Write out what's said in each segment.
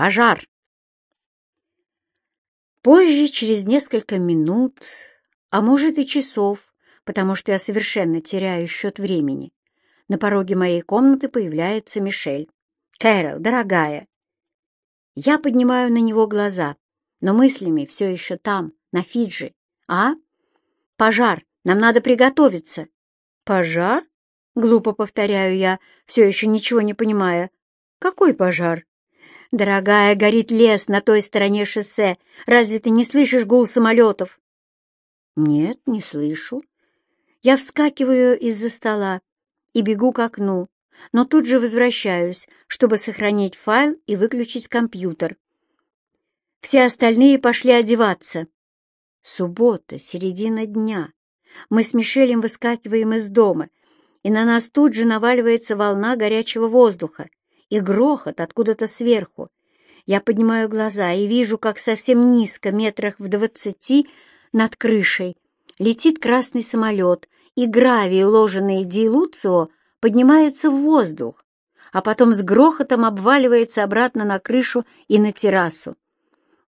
Пожар!» Позже, через несколько минут, а может и часов, потому что я совершенно теряю счет времени, на пороге моей комнаты появляется Мишель. «Кэрол, дорогая!» Я поднимаю на него глаза, но мыслями все еще там, на Фиджи. «А? Пожар! Нам надо приготовиться!» «Пожар?» — глупо повторяю я, все еще ничего не понимая. «Какой пожар?» «Дорогая, горит лес на той стороне шоссе. Разве ты не слышишь гул самолетов?» «Нет, не слышу». Я вскакиваю из-за стола и бегу к окну, но тут же возвращаюсь, чтобы сохранить файл и выключить компьютер. Все остальные пошли одеваться. Суббота, середина дня. Мы с Мишелем выскакиваем из дома, и на нас тут же наваливается волна горячего воздуха и грохот откуда-то сверху. Я поднимаю глаза и вижу, как совсем низко, метрах в двадцати, над крышей, летит красный самолет, и гравий, уложенный Диилуцио, поднимается в воздух, а потом с грохотом обваливается обратно на крышу и на террасу.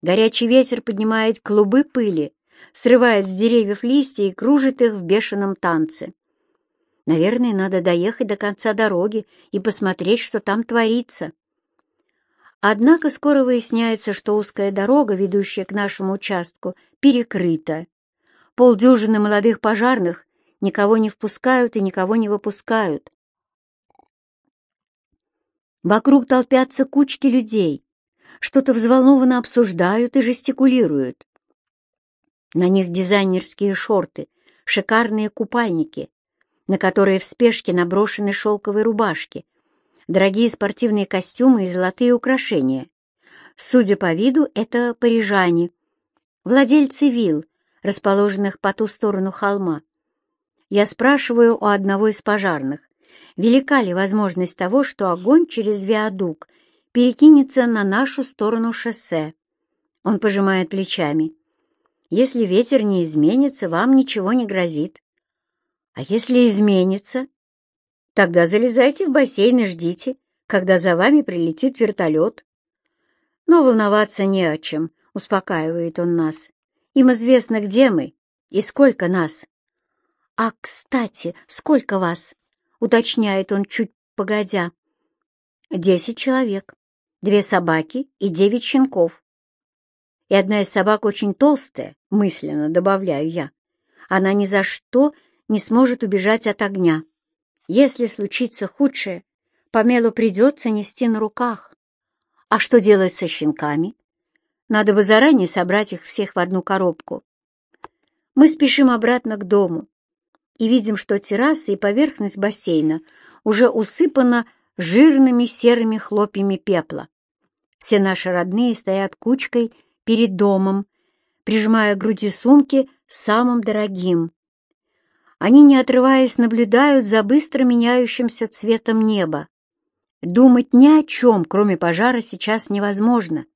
Горячий ветер поднимает клубы пыли, срывает с деревьев листья и кружит их в бешеном танце. Наверное, надо доехать до конца дороги и посмотреть, что там творится. Однако скоро выясняется, что узкая дорога, ведущая к нашему участку, перекрыта. Полдюжины молодых пожарных никого не впускают и никого не выпускают. Вокруг толпятся кучки людей, что-то взволнованно обсуждают и жестикулируют. На них дизайнерские шорты, шикарные купальники, на которые в спешке наброшены шелковые рубашки, дорогие спортивные костюмы и золотые украшения. Судя по виду, это парижане, владельцы вилл, расположенных по ту сторону холма. Я спрашиваю у одного из пожарных, велика ли возможность того, что огонь через виадук перекинется на нашу сторону шоссе. Он пожимает плечами. Если ветер не изменится, вам ничего не грозит. А если изменится? Тогда залезайте в бассейн и ждите, когда за вами прилетит вертолет. Но волноваться не о чем, успокаивает он нас. Им известно, где мы и сколько нас. А, кстати, сколько вас? уточняет он чуть погодя. Десять человек, две собаки и девять щенков. И одна из собак очень толстая, мысленно добавляю я. Она ни за что не сможет убежать от огня. Если случится худшее, Памелу придется нести на руках. А что делать со щенками? Надо бы заранее собрать их всех в одну коробку. Мы спешим обратно к дому, и видим, что терраса и поверхность бассейна уже усыпана жирными серыми хлопьями пепла. Все наши родные стоят кучкой перед домом, прижимая к груди сумки самым дорогим. Они, не отрываясь, наблюдают за быстро меняющимся цветом неба. Думать ни о чем, кроме пожара, сейчас невозможно.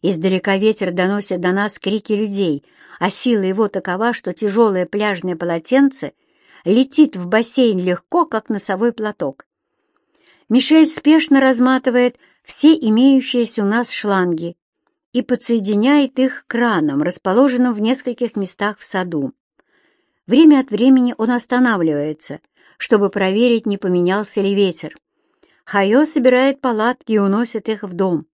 Издалека ветер доносит до нас крики людей, а сила его такова, что тяжелое пляжное полотенце — летит в бассейн легко, как носовой платок. Мишель спешно разматывает все имеющиеся у нас шланги и подсоединяет их к кранам, расположенным в нескольких местах в саду. Время от времени он останавливается, чтобы проверить, не поменялся ли ветер. Хайо собирает палатки и уносит их в дом,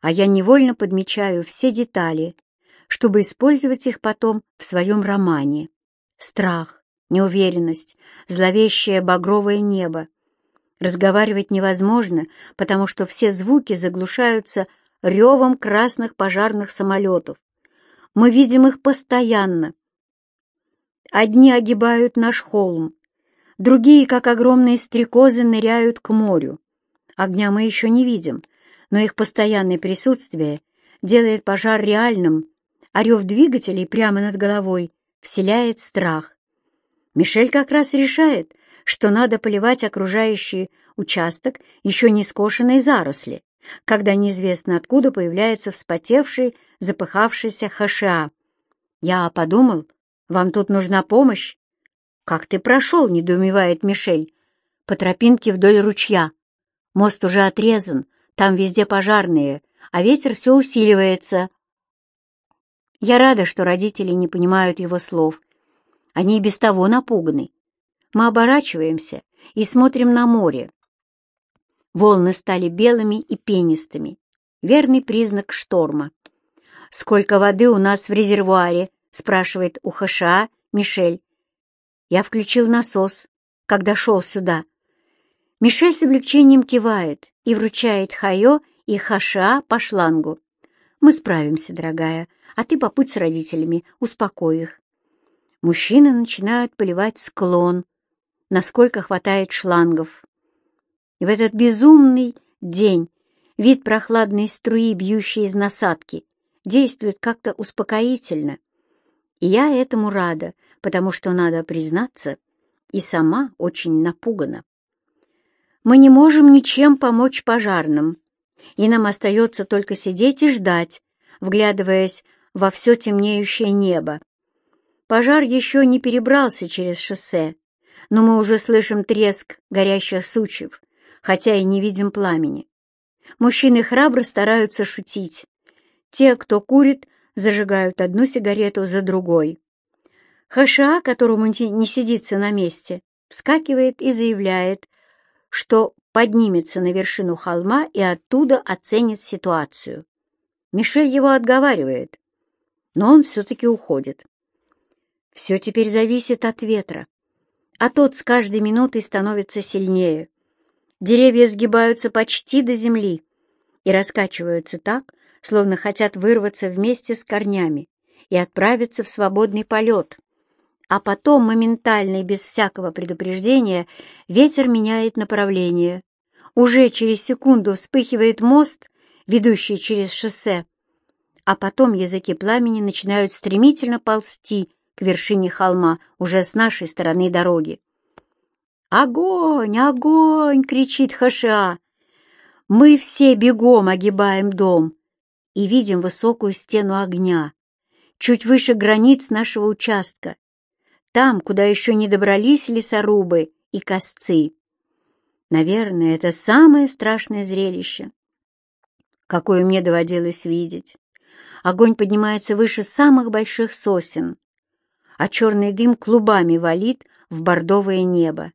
а я невольно подмечаю все детали, чтобы использовать их потом в своем романе. Страх, неуверенность, зловещее багровое небо. Разговаривать невозможно, потому что все звуки заглушаются ревом красных пожарных самолетов. Мы видим их постоянно. Одни огибают наш холм, другие, как огромные стрекозы, ныряют к морю. Огня мы еще не видим, но их постоянное присутствие делает пожар реальным, а рев двигателей прямо над головой вселяет страх. Мишель как раз решает, что надо поливать окружающий участок еще не скошенной заросли, когда неизвестно откуда появляется вспотевший, запыхавшийся ХША. Я подумал, вам тут нужна помощь. «Как ты прошел?» — недоумевает Мишель. «По тропинке вдоль ручья. Мост уже отрезан, там везде пожарные, а ветер все усиливается. Я рада, что родители не понимают его слов. Они и без того напуганы. Мы оборачиваемся и смотрим на море. Волны стали белыми и пенистыми. Верный признак шторма. «Сколько воды у нас в резервуаре?» — спрашивает у ХША Мишель. Я включил насос, когда шел сюда. Мишель с облегчением кивает и вручает Хайо и Хаша по шлангу. «Мы справимся, дорогая, а ты попуть с родителями, успокой их». Мужчины начинают поливать склон, насколько хватает шлангов. И в этот безумный день вид прохладной струи, бьющей из насадки, действует как-то успокоительно. И я этому рада, потому что, надо признаться, и сама очень напугана. Мы не можем ничем помочь пожарным, и нам остается только сидеть и ждать, вглядываясь во все темнеющее небо. Пожар еще не перебрался через шоссе, но мы уже слышим треск горящих сучьев, хотя и не видим пламени. Мужчины храбро стараются шутить. Те, кто курит, зажигают одну сигарету за другой. ХША, которому не сидится на месте, вскакивает и заявляет, что поднимется на вершину холма и оттуда оценит ситуацию. Мишель его отговаривает, но он все-таки уходит. Все теперь зависит от ветра, а тот с каждой минутой становится сильнее. Деревья сгибаются почти до земли и раскачиваются так, словно хотят вырваться вместе с корнями и отправиться в свободный полет. А потом, моментально и без всякого предупреждения, ветер меняет направление. Уже через секунду вспыхивает мост, ведущий через шоссе, а потом языки пламени начинают стремительно ползти к вершине холма уже с нашей стороны дороги. «Огонь! Огонь!» — кричит Хаша. Мы все бегом огибаем дом и видим высокую стену огня, чуть выше границ нашего участка, там, куда еще не добрались лесорубы и косцы. Наверное, это самое страшное зрелище, какое мне доводилось видеть. Огонь поднимается выше самых больших сосен, а черный дым клубами валит в бордовое небо.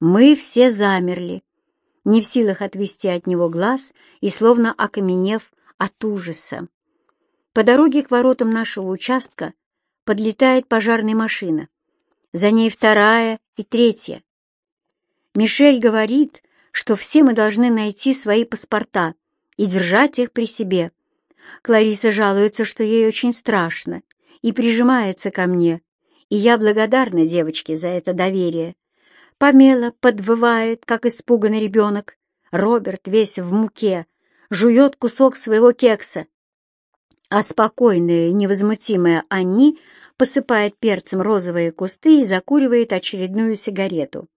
Мы все замерли, не в силах отвести от него глаз и словно окаменев от ужаса. По дороге к воротам нашего участка подлетает пожарная машина. За ней вторая и третья. Мишель говорит, что все мы должны найти свои паспорта и держать их при себе. Клариса жалуется, что ей очень страшно, и прижимается ко мне, и я благодарна девочке за это доверие. Помела подвывает, как испуганный ребенок. Роберт весь в муке, жует кусок своего кекса. А спокойная и невозмутимая Анни посыпает перцем розовые кусты и закуривает очередную сигарету.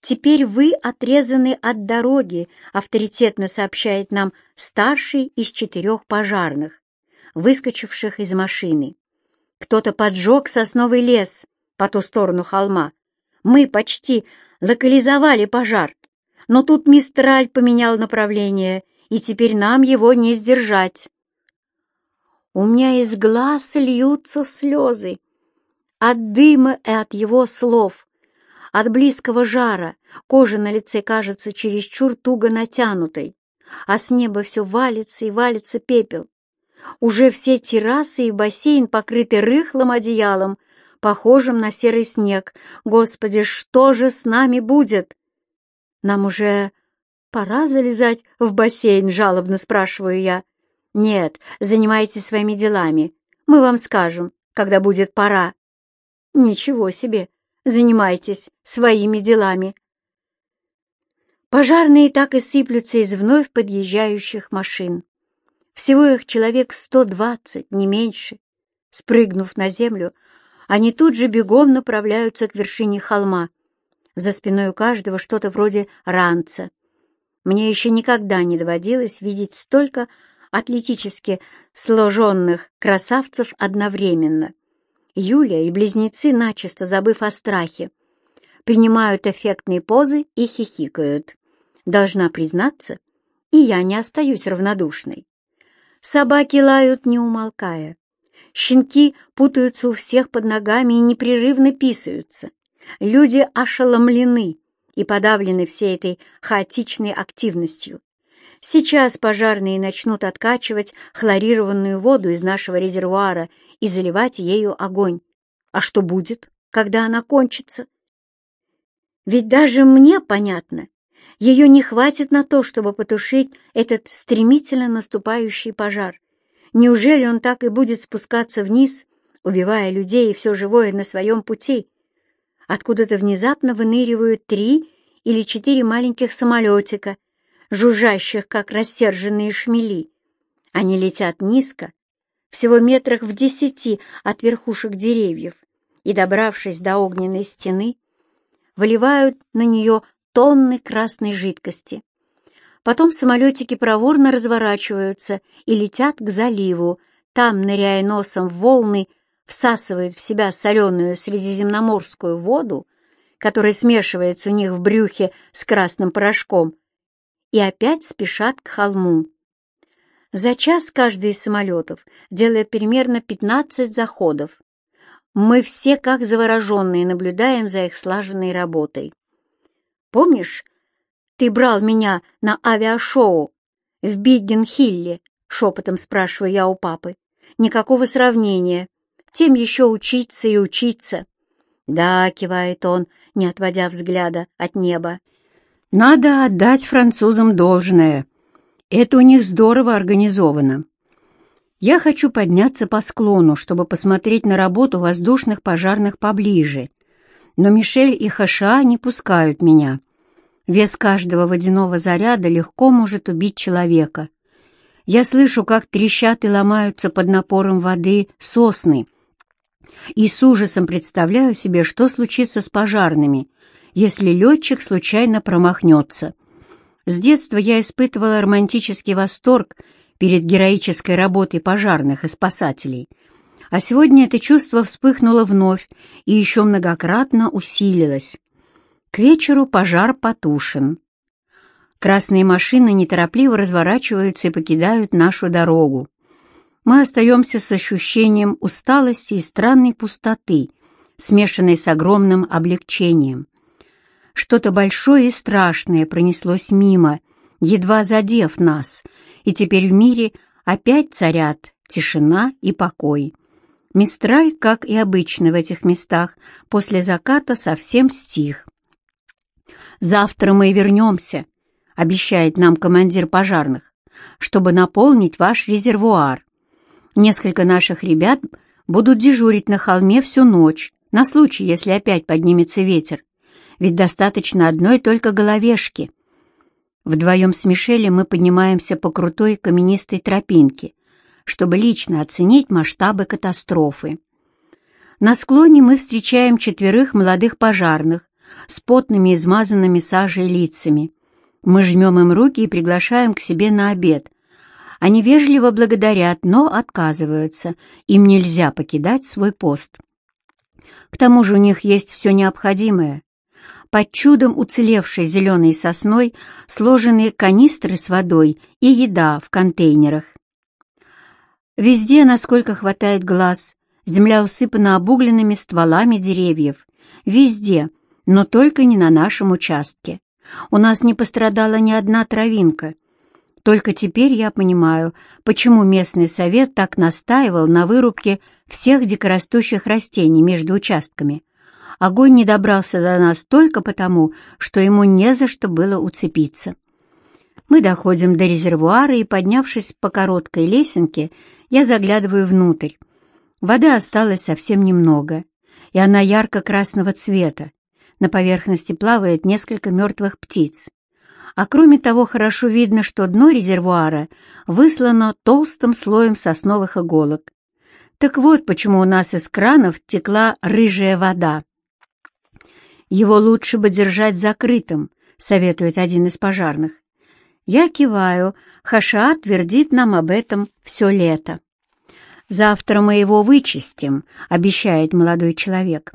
«Теперь вы отрезаны от дороги», — авторитетно сообщает нам старший из четырех пожарных, выскочивших из машины. Кто-то поджег сосновый лес по ту сторону холма. Мы почти локализовали пожар, но тут Мистраль поменял направление, и теперь нам его не сдержать. У меня из глаз льются слезы от дыма и от его слов. От близкого жара кожа на лице кажется чересчур туго натянутой, а с неба все валится и валится пепел. Уже все террасы и бассейн покрыты рыхлым одеялом, похожим на серый снег. Господи, что же с нами будет? Нам уже пора залезать в бассейн, жалобно спрашиваю я. Нет, занимайтесь своими делами. Мы вам скажем, когда будет пора. Ничего себе, занимайтесь своими делами. Пожарные так и сыплются из вновь подъезжающих машин. Всего их человек сто двадцать, не меньше. Спрыгнув на землю, они тут же бегом направляются к вершине холма. За спиной у каждого что-то вроде ранца. Мне еще никогда не доводилось видеть столько атлетически сложенных красавцев одновременно. Юля и близнецы, начисто забыв о страхе, принимают эффектные позы и хихикают. Должна признаться, и я не остаюсь равнодушной. Собаки лают, не умолкая. Щенки путаются у всех под ногами и непрерывно писаются. Люди ошеломлены и подавлены всей этой хаотичной активностью. Сейчас пожарные начнут откачивать хлорированную воду из нашего резервуара и заливать ею огонь. А что будет, когда она кончится? Ведь даже мне понятно, ее не хватит на то, чтобы потушить этот стремительно наступающий пожар. Неужели он так и будет спускаться вниз, убивая людей и все живое на своем пути? Откуда-то внезапно выныривают три или четыре маленьких самолетика, жужжащих, как рассерженные шмели. Они летят низко, всего метрах в десяти от верхушек деревьев, и, добравшись до огненной стены, выливают на нее тонны красной жидкости. Потом самолетики проворно разворачиваются и летят к заливу, там, ныряя носом в волны, всасывают в себя соленую средиземноморскую воду, которая смешивается у них в брюхе с красным порошком, и опять спешат к холму. За час каждый из самолетов делает примерно 15 заходов. Мы все, как завороженные, наблюдаем за их слаженной работой. Помнишь, ты брал меня на авиашоу в Биггенхилле?» — шепотом спрашиваю я у папы. «Никакого сравнения. Тем еще учиться и учиться». «Да», — кивает он, не отводя взгляда от неба. «Надо отдать французам должное. Это у них здорово организовано. Я хочу подняться по склону, чтобы посмотреть на работу воздушных пожарных поближе, но Мишель и Хаша не пускают меня. Вес каждого водяного заряда легко может убить человека. Я слышу, как трещат и ломаются под напором воды сосны, и с ужасом представляю себе, что случится с пожарными, если летчик случайно промахнется. С детства я испытывала романтический восторг перед героической работой пожарных и спасателей, а сегодня это чувство вспыхнуло вновь и еще многократно усилилось. К вечеру пожар потушен. Красные машины неторопливо разворачиваются и покидают нашу дорогу. Мы остаемся с ощущением усталости и странной пустоты, смешанной с огромным облегчением. Что-то большое и страшное пронеслось мимо, едва задев нас, и теперь в мире опять царят тишина и покой. Мистраль, как и обычно в этих местах, после заката совсем стих. «Завтра мы вернемся», — обещает нам командир пожарных, «чтобы наполнить ваш резервуар. Несколько наших ребят будут дежурить на холме всю ночь, на случай, если опять поднимется ветер, ведь достаточно одной только головешки». Вдвоем с Мишелем мы поднимаемся по крутой каменистой тропинке, чтобы лично оценить масштабы катастрофы. На склоне мы встречаем четверых молодых пожарных, с потными, измазанными сажей лицами. Мы жмем им руки и приглашаем к себе на обед. Они вежливо благодарят, но отказываются. Им нельзя покидать свой пост. К тому же у них есть все необходимое. Под чудом уцелевшей зеленой сосной сложены канистры с водой и еда в контейнерах. Везде, насколько хватает глаз, земля усыпана обугленными стволами деревьев. Везде — но только не на нашем участке. У нас не пострадала ни одна травинка. Только теперь я понимаю, почему местный совет так настаивал на вырубке всех дикорастущих растений между участками. Огонь не добрался до нас только потому, что ему не за что было уцепиться. Мы доходим до резервуара, и, поднявшись по короткой лесенке, я заглядываю внутрь. Воды осталось совсем немного, и она ярко-красного цвета, на поверхности плавает несколько мертвых птиц. А кроме того, хорошо видно, что дно резервуара выслано толстым слоем сосновых иголок. Так вот, почему у нас из кранов текла рыжая вода. Его лучше бы держать закрытым, советует один из пожарных. Я киваю, Хаша твердит нам об этом все лето. «Завтра мы его вычистим», — обещает молодой человек.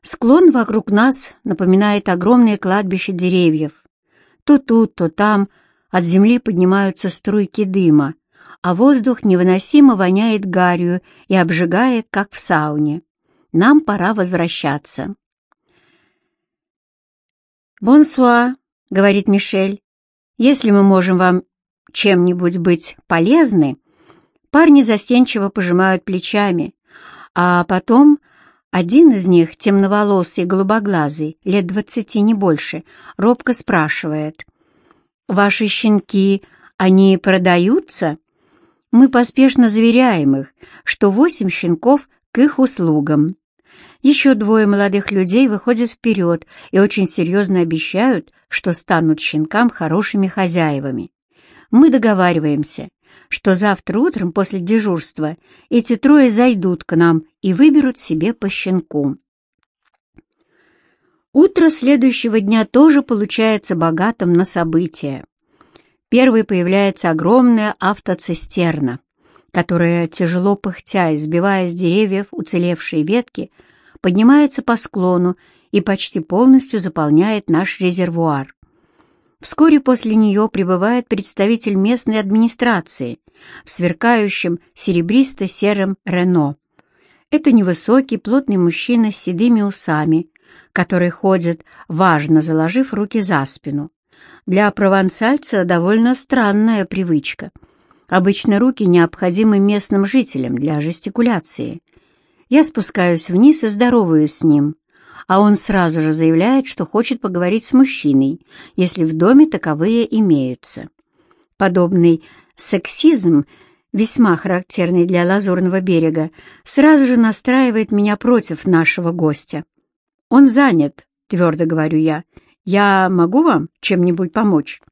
Склон вокруг нас напоминает огромное кладбище деревьев. То тут, то там От земли поднимаются струйки дыма, а воздух невыносимо воняет гарью и обжигает, как в сауне. Нам пора возвращаться. «Бонсуа», — говорит Мишель, — «если мы можем вам чем-нибудь быть полезны?» Парни застенчиво пожимают плечами, а потом один из них, темноволосый, голубоглазый, лет двадцати, не больше, робко спрашивает. «Ваши щенки, они продаются?» Мы поспешно заверяем их, что восемь щенков к их услугам. Еще двое молодых людей выходят вперед и очень серьезно обещают, что станут щенкам хорошими хозяевами. Мы договариваемся, что завтра утром после дежурства эти трое зайдут к нам и выберут себе по щенку. Утро следующего дня тоже получается богатым на события. Первой появляется огромная автоцистерна, которая, тяжело пыхтя, избивая с деревьев уцелевшие ветки, поднимается по склону и почти полностью заполняет наш резервуар. Вскоре после нее прибывает представитель местной администрации в сверкающем серебристо-сером Рено. Это невысокий, плотный мужчина с седыми усами, который ходит, важно заложив руки за спину. Для провансальца довольно странная привычка. Обычно руки необходимы местным жителям для жестикуляции. Я спускаюсь вниз и здороваюсь с ним, а он сразу же заявляет, что хочет поговорить с мужчиной, если в доме таковые имеются. Подобный сексизм, весьма характерный для Лазурного берега, сразу же настраивает меня против нашего гостя. «Он занят», — твердо говорю я. «Я могу вам чем-нибудь помочь?»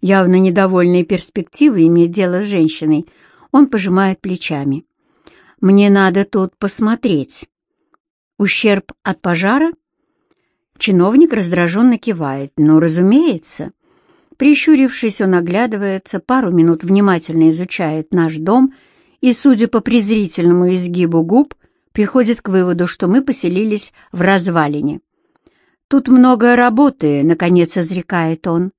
Явно недовольные перспективы иметь дело с женщиной, он пожимает плечами. Мне надо тут посмотреть. Ущерб от пожара? Чиновник раздраженно кивает. Ну, разумеется. Прищурившись, он оглядывается, пару минут внимательно изучает наш дом и, судя по презрительному изгибу губ, приходит к выводу, что мы поселились в развалине. «Тут много работы», — наконец изрекает он.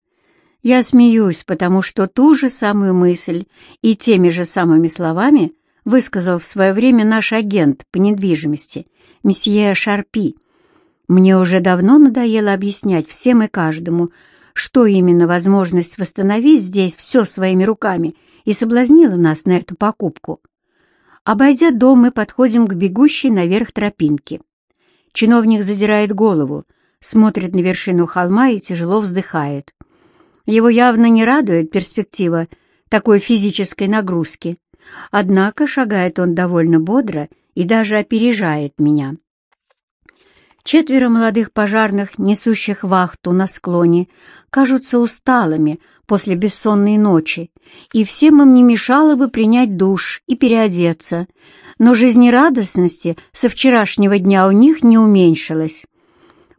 Я смеюсь, потому что ту же самую мысль и теми же самыми словами — высказал в свое время наш агент по недвижимости, месье Шарпи. Мне уже давно надоело объяснять всем и каждому, что именно возможность восстановить здесь все своими руками и соблазнила нас на эту покупку. Обойдя дом, мы подходим к бегущей наверх тропинке. Чиновник задирает голову, смотрит на вершину холма и тяжело вздыхает. Его явно не радует перспектива такой физической нагрузки. Однако шагает он довольно бодро и даже опережает меня. Четверо молодых пожарных, несущих вахту на склоне, кажутся усталыми после бессонной ночи, и всем им не мешало бы принять душ и переодеться, но жизнерадостности со вчерашнего дня у них не уменьшилось.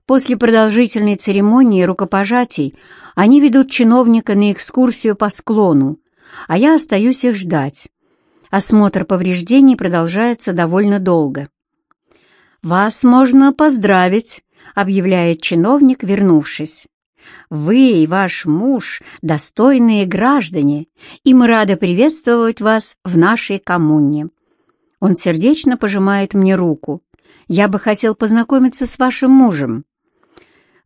После продолжительной церемонии рукопожатий они ведут чиновника на экскурсию по склону, а я остаюсь их ждать. Осмотр повреждений продолжается довольно долго. «Вас можно поздравить», — объявляет чиновник, вернувшись. «Вы и ваш муж — достойные граждане, и мы рады приветствовать вас в нашей коммуне». Он сердечно пожимает мне руку. «Я бы хотел познакомиться с вашим мужем».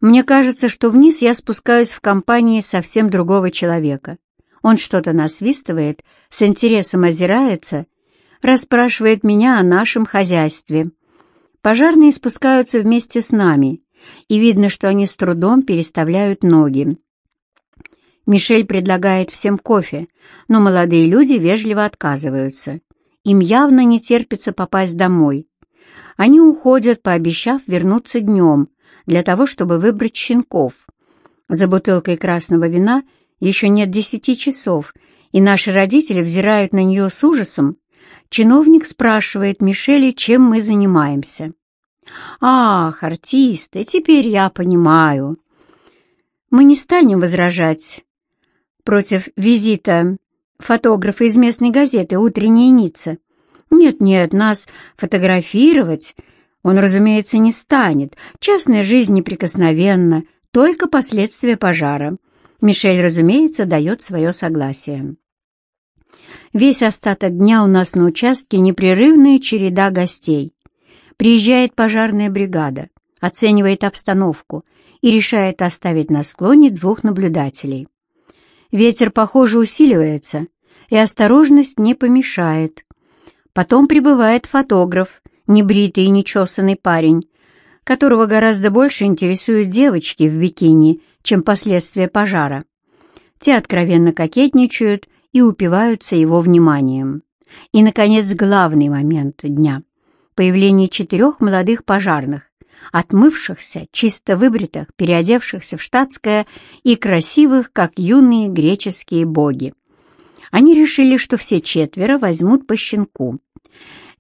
Мне кажется, что вниз я спускаюсь в компании совсем другого человека. Он что-то насвистывает, с интересом озирается, расспрашивает меня о нашем хозяйстве. Пожарные спускаются вместе с нами, и видно, что они с трудом переставляют ноги. Мишель предлагает всем кофе, но молодые люди вежливо отказываются. Им явно не терпится попасть домой. Они уходят, пообещав вернуться днем, для того, чтобы выбрать щенков. За бутылкой красного вина – еще нет десяти часов, и наши родители взирают на нее с ужасом. Чиновник спрашивает Мишели, чем мы занимаемся. «Ах, артисты, теперь я понимаю». Мы не станем возражать против визита фотографа из местной газеты «Утренняя Ницца». Нет-нет, нас фотографировать он, разумеется, не станет. Частная жизнь неприкосновенна, только последствия пожара. Мишель, разумеется, дает свое согласие. Весь остаток дня у нас на участке непрерывная череда гостей. Приезжает пожарная бригада, оценивает обстановку и решает оставить на склоне двух наблюдателей. Ветер, похоже, усиливается, и осторожность не помешает. Потом прибывает фотограф, небритый и нечесанный парень, которого гораздо больше интересуют девочки в бикини, чем последствия пожара. Те откровенно кокетничают и упиваются его вниманием. И, наконец, главный момент дня — появление четырех молодых пожарных, отмывшихся, чисто выбритых, переодевшихся в штатское и красивых, как юные греческие боги. Они решили, что все четверо возьмут по щенку.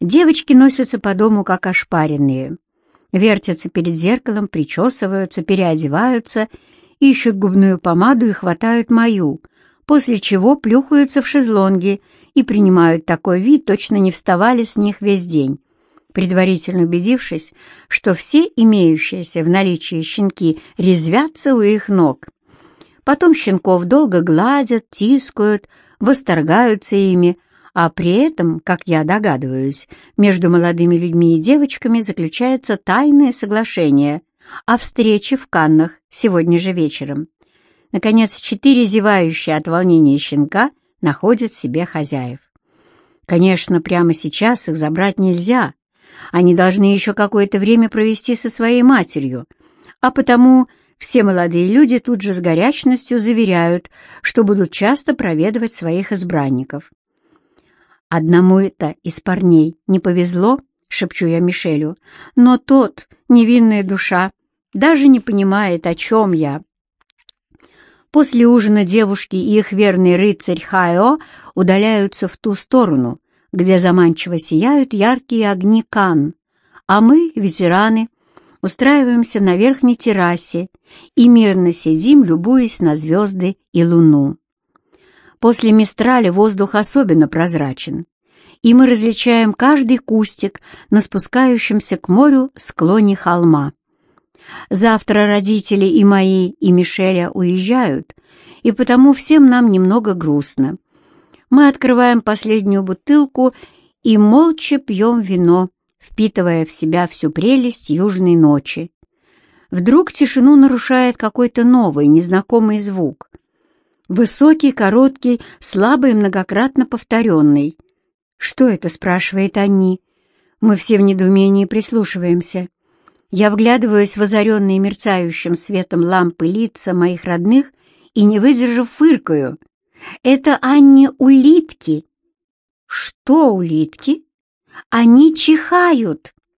Девочки носятся по дому, как ошпаренные. Вертятся перед зеркалом, причесываются, переодеваются, ищут губную помаду и хватают мою, после чего плюхаются в шезлонги и принимают такой вид, точно не вставали с них весь день предварительно убедившись, что все имеющиеся в наличии щенки резвятся у их ног. Потом щенков долго гладят, тискают, восторгаются ими, а при этом, как я догадываюсь, между молодыми людьми и девочками заключается тайное соглашение о встрече в Каннах сегодня же вечером. Наконец, четыре зевающие от волнения щенка находят себе хозяев. Конечно, прямо сейчас их забрать нельзя, они должны еще какое-то время провести со своей матерью, а потому все молодые люди тут же с горячностью заверяют, что будут часто проведывать своих избранников. «Одному это из парней не повезло», — шепчу я Мишелю, «но тот, невинная душа, даже не понимает, о чем я». После ужина девушки и их верный рыцарь Хайо удаляются в ту сторону, где заманчиво сияют яркие огни Кан, а мы, ветераны, устраиваемся на верхней террасе и мирно сидим, любуясь на звезды и луну. После Мистраля воздух особенно прозрачен, и мы различаем каждый кустик на спускающемся к морю склоне холма. Завтра родители и мои, и Мишеля уезжают, и потому всем нам немного грустно мы открываем последнюю бутылку и молча пьем вино, впитывая в себя всю прелесть южной ночи. Вдруг тишину нарушает какой-то новый, незнакомый звук. Высокий, короткий, слабый, многократно повторенный. «Что это?» — спрашивает они. Мы все в недоумении прислушиваемся. Я вглядываюсь в озаренные мерцающим светом лампы лица моих родных и, не выдержав, фыркаю — это Анне улитки. Что улитки? Они чихают.